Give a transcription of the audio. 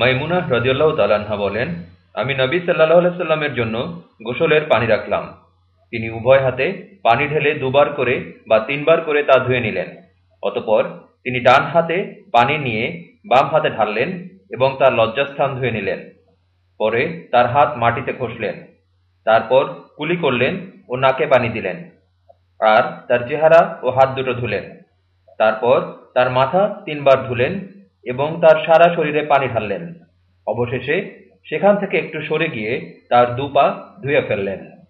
মাইমুনা হ্রদিয়াল্লাহ তালাহা বলেন, আমি নবী সাল্লাহ সাল্লামের জন্য গোসলের পানি রাখলাম। তিনি উভয় হাতে পানি ঢেলে দুবার করে বা তিনবার করে তা ধুয়ে নিলেন। অতপর তিনি ডান হাতে পানি নিয়ে বাম হাতে ঢাললেন এবং তার লজ্জাস্থান ধুয়ে নিলেন। পরে তার হাত মাটিতে খসলেন তারপর কুলি করলেন ও নাকে পানি দিলেন। আর তার চেহারা ও হাত দুটো ধুলেন। তারপর তার মাথা তিনবার ধুলেন এবং তার সারা শরীরে পানি ঢাললেন। অবশেষে সেখান থেকে একটু সরে গিয়ে তার দুপা ধুয়ে ফেললেন।